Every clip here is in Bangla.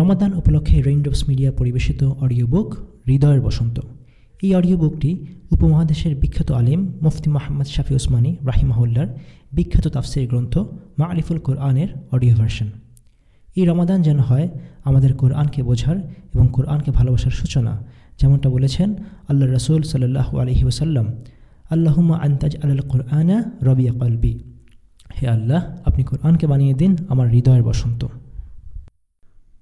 রমাদান উপলক্ষে রেইনড্রপস মিডিয়া পরিবেশিত অডিও বুক হৃদয়ের বসন্ত। এই অডিও বুকটি উপমহাদেশের বিখ্যাত আলিম মুফতি মোহাম্মদ শাফি ওসমানী রাহিমাহুল্লার বিখ্যাত তাফসির গ্রন্থ মা আলিফুল কোরআনের অডিও ভার্সন এই রমাদান যেন হয় আমাদের কোরআনকে বোঝার এবং কোরআনকে ভালোবাসার সূচনা, যেমনটা বলেছেন আল্লাহ রসুল সাল্লাহ আলহি ওসাল্লাম আল্লাহুম্মা আন্তাজ আল কোরআনা রবিয়া কলবি। হে আল্লাহ, আপনি কোরআনকে বানিয়ে দিন আমার হৃদয়ের বসন্ত।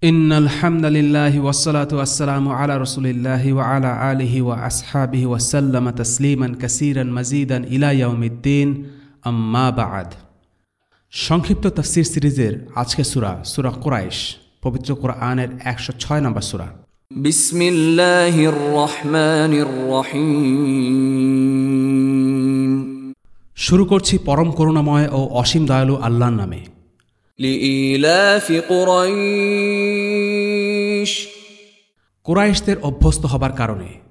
إن الحمد لله والصلاة والسلام على رسول الله وعلى آله وأصحابه وسلم تسليما كثيرا مزيدا إلى يوم الدين أما بعد সংক্ষিপ্ত তফসির সিরিজের আজকে সুরা সুরা কুরাইশ পবিত্র কোরআনের একশো ছয় নম্বর সুরা بسم الله الرحمن الرحيم শুরু করছি পরম করুণাময় ও অসীম দয়ালু আল্লাহর নামে কুরাইশদের অভ্যস্ত হবার কারণে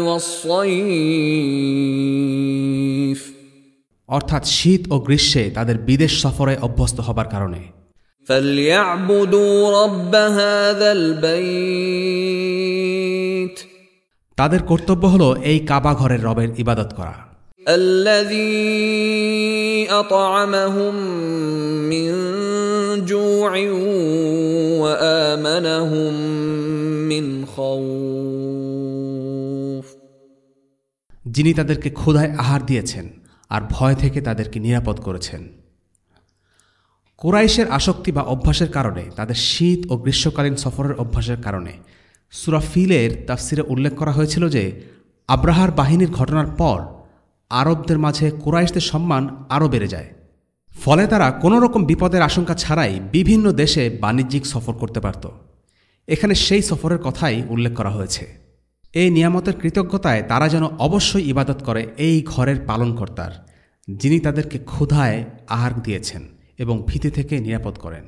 ওয়াস-সাইফ অর্থাৎ শীত ও গ্রীষ্মে তাদের বিদেশ সফরে অভ্যস্ত হবার কারণে তাদের কর্তব্য হল এই কাবা ঘরের রবের ইবাদত করা। الذي أطعمهم من جوع وآمنهم من خوف যিনি তাদেরকে ক্ষুধায় আহার দিয়েছেন আর ভয় থেকে তাদেরকে নিরাপদ করেছেন কুরাইশের আসক্তি বা অভ্যাসের কারণে তাদের শীত ও গ্রীষ্মকালীন সফরের অভ্যাসের কারণে সুরাফিলের তাফসিরে উল্লেখ করা হয়েছিল যে আব্রাহার বাহিনীর ঘটনার পর আরবদের মাঝে কুরাইশদের সম্মান আরও বেড়ে যায়। ফলে তারা কোনো রকম বিপদের আশঙ্কা ছাড়াই বিভিন্ন দেশে বাণিজ্যিক সফর করতে পারত। এখানে সেই সফরের কথাই উল্লেখ করা হয়েছে। এই নিয়ামতের কৃতজ্ঞতায় তারা যেন অবশ্যই ইবাদত করে এই ঘরের পালনকর্তার, যিনি তাদেরকে ক্ষুধায় আহার দিয়েছেন এবং ভীতি থেকে নিরাপদ করেন।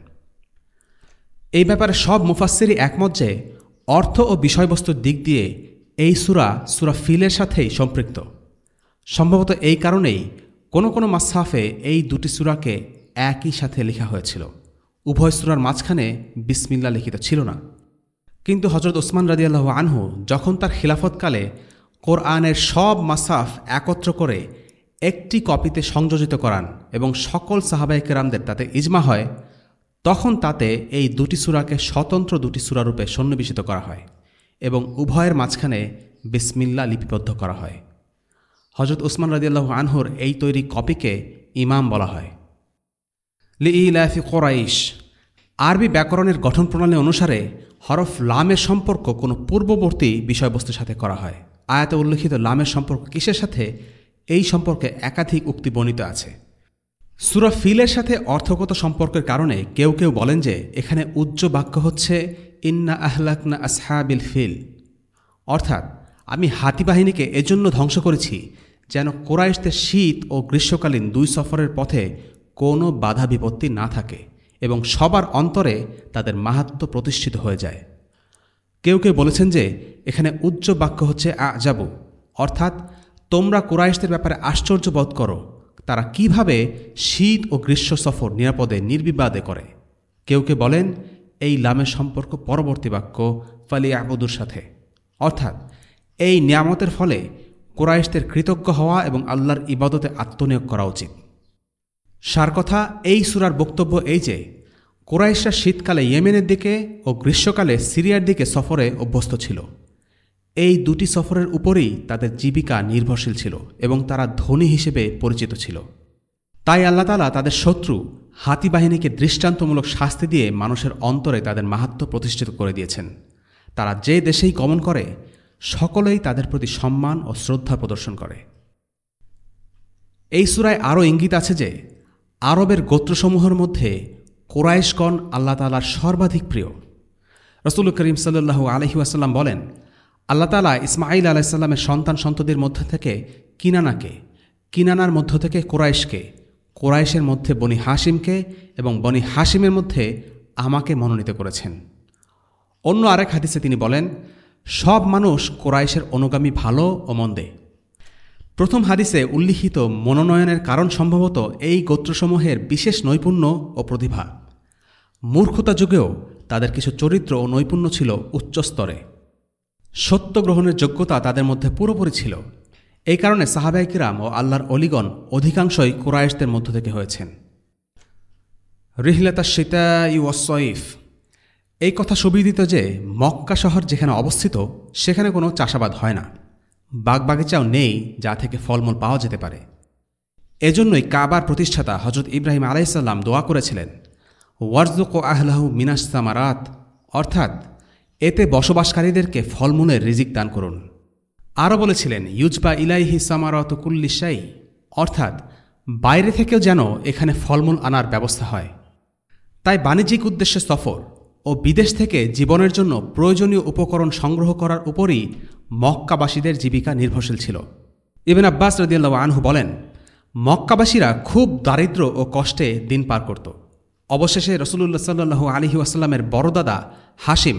এই ব্যাপারে সব মুফাসসিরই একমত যে অর্থ ও বিষয়বস্তুর দিক দিয়ে এই সুরা সুরা ফিলের সাথেই সম্পৃক্ত। সম্ভবত এই কারণেই কোনো কোনো মাসহাফে এই দুটি সুরাকে একই সাথে লেখা হয়েছিল। উভয় সুরার মাঝখানে বিসমিল্লা লিখিত ছিল না। কিন্তু হজরত ওসমান রাদিয়াল্লাহ আনহু যখন তার খিলাফতকালে কোরআনের সব মাসাফ একত্র করে একটি কপিতে সংযোজিত করান এবং সকল সাহাবাই কেরামদের তাতে ইজমা হয়, তখন তাতে এই দুটি সুরাকে স্বতন্ত্র দুটি সুরারূপে সন্নিবেশিত করা হয় এবং উভয়ের মাঝখানে বিসমিল্লা লিপিবদ্ধ করা হয়। হজরত উসমান রাদিয়াল্লাহ আনহুর এই তৈরি কপিকে ইমাম বলা হয়। লি ইলাফি কোরাইশ, আরবি ব্যাকরণের গঠন প্রণালী অনুসারে হরফ লামের সম্পর্ক কোনো পূর্ববর্তী বিষয়বস্তুর সাথে করা হয়। আয়াতে উল্লেখিত লামের সম্পর্ক কিসের সাথে? এই সম্পর্কে একাধিক উক্তি বর্ণিত আছে। সুরা ফিলের সাথে অর্থগত সম্পর্কের কারণে কেউ কেউ বলেন যে এখানে উজ্জ্ব বাক্য হচ্ছে, ইন্না আহলাকনা আসহাবিল ফিল। অর্থাৎ, আমি হাতি বাহিনীকে এজন্য ধ্বংস করেছি যেন কোরাইশদের শীত ও গ্রীষ্মকালীন দুই সফরের পথে কোনো বাধা বিপত্তি না থাকে এবং সবার অন্তরে তাদের মাহাত্ম প্রতিষ্ঠিত হয়ে যায়। কেউ কেউ বলেছেন যে, এখানে উচ্চ বাক্য হচ্ছে আজাবু, অর্থাৎ তোমরা কুরাইশদের ব্যাপারে আশ্চর্য বোধ করো, তারা কীভাবে শীত ও গ্রীষ্ম সফর নিরাপদে, নির্বিবাদে করে। কেউ কেউ বলেন, এই লামের সম্পর্ক পরবর্তী বাক্য ফালি আবুদুর সাথে। অর্থাৎ, এই নিয়ামতের ফলে কোরাইশদের কৃতজ্ঞ হওয়া এবং আল্লাহর ইবাদতে আত্মনিয়োগ করা উচিত। সার কথা, এই সুরার বক্তব্য এই যে, কোরাইশরা শীতকালে ইয়েমেনের দিকে ও গ্রীষ্মকালে সিরিয়ার দিকে সফরে অভ্যস্ত ছিল। এই দুটি সফরের উপরেই তাদের জীবিকা নির্ভরশীল ছিল এবং তারা ধনী হিসেবে পরিচিত ছিল। তাই আল্লাহ তালা তাদের শত্রু, হাতি বাহিনীকে দৃষ্টান্তমূলক শাস্তি দিয়ে মানুষের অন্তরে তাদের মাহাত্ম প্রতিষ্ঠিত করে দিয়েছেন। তারা যে দেশেই গমন করে সকলেই তাদের প্রতি সম্মান ও শ্রদ্ধা প্রদর্শন করে। এই সুরায় আরও ইঙ্গিত আছে যে, আরবের গোত্রসমূহের মধ্যে কোরাইশগণ আল্লাহ তালার সর্বাধিক প্রিয়। রসুল করিম সাল্লু আলহি আসাল্লাম বলেন, আল্লাহ তালা ইসমাইল আলাইসাল্লামের সন্তান সন্ততির মধ্যে থেকে কিনানাকে, কিনানার মধ্য থেকে কোরাইশকে, কোরাইশের মধ্যে বনি হাসিমকে এবং বনি হাসিমের মধ্যে আমাকে মনোনীত করেছেন। অন্য আরেক হাদিসে তিনি বলেন সব মানুষ কোরাইশের অনুগামী ভালো ও মন্দে। প্রথম হাদিসে উল্লিখিত মনোনয়নের কারণ সম্ভবত এই গোত্রসমূহের বিশেষ নৈপুণ্য ও প্রতিভা। মূর্খতা যুগেও তাদের কিছু চরিত্র ও নৈপুণ্য ছিল উচ্চস্তরে সত্য গ্রহণের যোগ্যতা তাদের মধ্যে পুরোপুরি ছিল। এই কারণে সাহাবাইকিরাম ও আল্লাহর অলিগণ অধিকাংশই কুরাইশদের মধ্য থেকে হয়েছেন। রিহলাতা সীতা ইউসইফ এই কথা সুবিদিত যে, মক্কা শহর যেখানে অবস্থিত, সেখানে কোনো চাষাবাদ হয় না। বাগবাগিচাও নেই যা থেকে ফলমূল পাওয়া যেতে পারে। এজন্যই কাবার প্রতিষ্ঠাতা হজরত ইব্রাহিম আলাইসাল্লাম দোয়া করেছিলেন ওয়ার্জুক আহলাহু মিনাস সামারাত অর্থাৎ এতে বসবাসকারীদেরকে ফলমূলের রিজিক দান করুন। আরও বলেছিলেন, ইউজবা ইলাইহি সামারত কুল্লিশাই অর্থাৎ বাইরে থেকেও যেন এখানে ফলমূল আনার ব্যবস্থা হয়। তাই বাণিজ্যিক উদ্দেশ্যে সফর ও বিদেশ থেকে জীবনের জন্য প্রয়োজনীয় উপকরণ সংগ্রহ করার উপরই মক্কাবাসীদের জীবিকা নির্ভরশীল ছিল। ইবেন আব্বাস রদিয়াল্লাহ আনহু বলেন, মক্কাবাসীরা খুব দারিদ্র ও কষ্টে দিন পার করত। অবশেষে রসুল্লাহ সাল্লু আলহি আসাল্লামের বড়দাদা হাসিম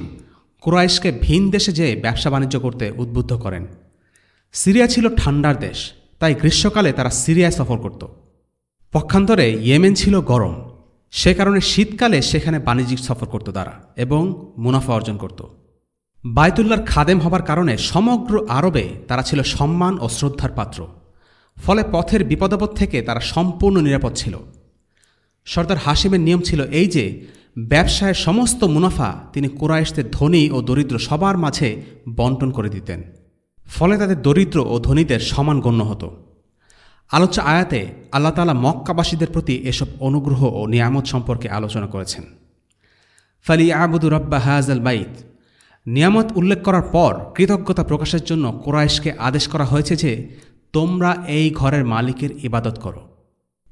কুরাইশকে ভিন দেশে যেয়ে ব্যবসা বাণিজ্য করতে উদ্বুদ্ধ করেন। সিরিয়া ছিল ঠান্ডার দেশ, তাই গ্রীষ্মকালে তারা সিরিয়ায় সফর করত। পক্ষান্তরে ইয়েমেন ছিল গরম। সে কারণে শীতকালে সেখানে বাণিজ্যিক সফর করত তারা এবং মুনাফা অর্জন করত। বায়তুল্লার খাদেম হবার কারণে সমগ্র আরবে তারা ছিল সম্মান ও শ্রদ্ধার পাত্র। ফলে পথের বিপদাপদ থেকে তারা সম্পূর্ণ নিরাপদ ছিল। সর্দার হাসিমের নিয়ম ছিল এই যে, ব্যবসায়ের সমস্ত মুনাফা তিনি কুরাইশদের ধনী ও দরিদ্র সবার মাঝে বন্টন করে দিতেন। ফলে তাদের দরিদ্র ও ধনীদের সমান গণ্য হতো। আলোচ্য আয়াতে আল্লাহ তালা মক্কাবাসীদের প্রতি এসব অনুগ্রহ ও নিয়ামত সম্পর্কে আলোচনা করেছেন। ফালি আবুদু রব্বা হাজ আল বাইত। নিয়ামত উল্লেখ করার পর কৃতজ্ঞতা প্রকাশের জন্য কোরাইশকে আদেশ করা হয়েছে যে, তোমরা এই ঘরের মালিকের ইবাদত করো।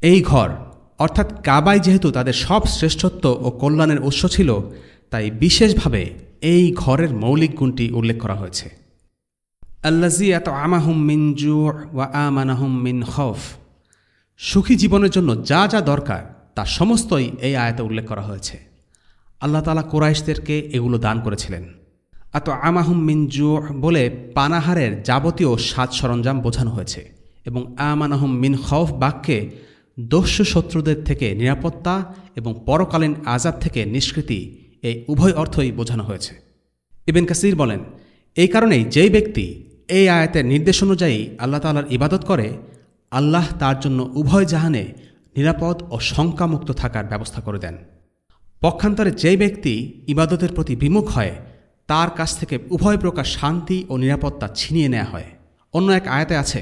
এই ঘর, অর্থাৎ কাবাই যেহেতু তাদের সব শ্রেষ্ঠত্ব ও কল্যাণের উৎস ছিল, তাই বিশেষভাবে এই ঘরের মৌলিক গুণটি উল্লেখ করা হয়েছে। এত সুখী জীবনের জন্য যা যা দরকার, তা সমস্তই এই আয়াতে উল্লেখ করা হয়েছে। আল্লাহ তালা কোরাইশদেরকে এগুলো দান করেছিলেন। এত আমাহুম মিন বলে পানাহারের যাবতীয় সাজ সরঞ্জাম বোঝানো হয়েছে এবং আমানাহুম মিন খফ বাক্যে দস্যু শত্রুদের থেকে নিরাপত্তা এবং পরকালীন আজাদ থেকে নিষ্কৃতি এই উভয় অর্থই বোঝানো হয়েছে। ইবেন কাসির বলেন, এই কারণেই যেই ব্যক্তি এই আয়াতের নির্দেশ অনুযায়ী আল্লাহ তালার ইবাদত করে, আল্লাহ তার জন্য উভয় জাহানে নিরাপদ ও শঙ্কামুক্ত থাকার ব্যবস্থা করে দেন। পক্ষান্তরে যে ব্যক্তি ইবাদতের প্রতি বিমুখ হয়, তার কাছ থেকে উভয় প্রকার শান্তি ও নিরাপত্তা ছিনিয়ে নেওয়া হয়। অন্য এক আয়াতে আছে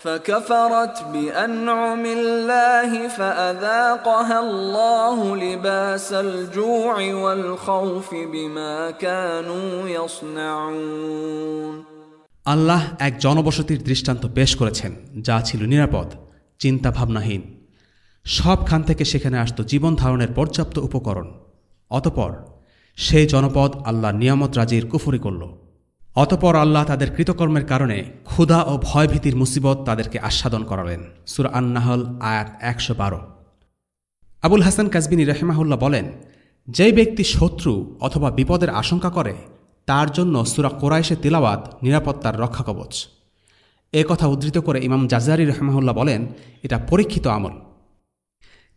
فكفرت بأنعم الله فأذاقها الله لباس الجوع والخوف بما كانوا يصنعون আল্লাহ এক জনবসতির দৃষ্টান্ত পেশ করেছেন যা ছিল নিরাপদ চিন্তা ভাবনাহীন সবখান থেকে সেখানে আসত জীবন ধারণের পর্যাপ্ত উপকরণ অতপর সেই জনপদ আল্লাহ নিয়ামত রাজির কুফরি করল অতপর আল্লাহ তাদের কৃতকর্মের কারণে ক্ষুধা ও ভয়ভীতির মুসিবত তাদেরকে আস্বাদন করালেন। সুর আন্নাহল, আয়াত একশো বারো। আবুল হাসান কাজবিনী রহেমাহুল্লাহ বলেন, যেই ব্যক্তি শত্রু অথবা বিপদের আশঙ্কা করে, তার জন্য সুরা কোরাইশে তিলাওয়াত নিরাপত্তার রক্ষা কবচ। এ কথা উদ্ধৃত করে ইমাম জাজারি রহমাহুল্লাহ বলেন, এটা পরীক্ষিত আমল।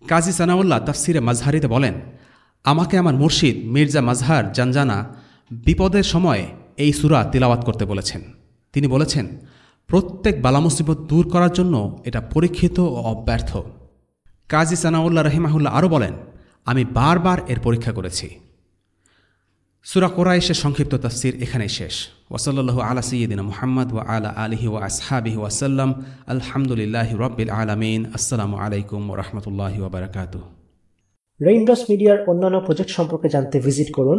কাজী সানাউল্লাহ তাফসিরে মাজহারিতে বলেন, আমাকে আমার মুর্শিদ মির্জা মাজহার জানজানা বিপদের সময় এই সুরা তিলাওয়াত করতে বলেছেন। তিনি বলেছেন, প্রত্যেক বালা মুসিবত দূর করার জন্য এটা পরীক্ষিত ও অব্যর্থ। কাজী সানাউল্লাহ রহিমাহুল্লাহ আরও বলেন, আমি বারবার এর পরীক্ষা করেছি। সুরা কোরাইশের সংক্ষিপ্ত তফসির এখানেই শেষ। ওসল্লু আলা সঈদিন মোহাম্মদ ওয়া আলা আলহি ওয়া আসহাবিহি ওয়াসাল্লাম আলহামদুলিল্লাহ রব্বিল আলমিন। আসসালামু আলাইকুম রহমতুল্লাহি ওবরাকাতু রেইনড্রপস মিডিয়ার অন্যান্য প্রজেক্ট সম্পর্কে জানতে ভিজিট করুন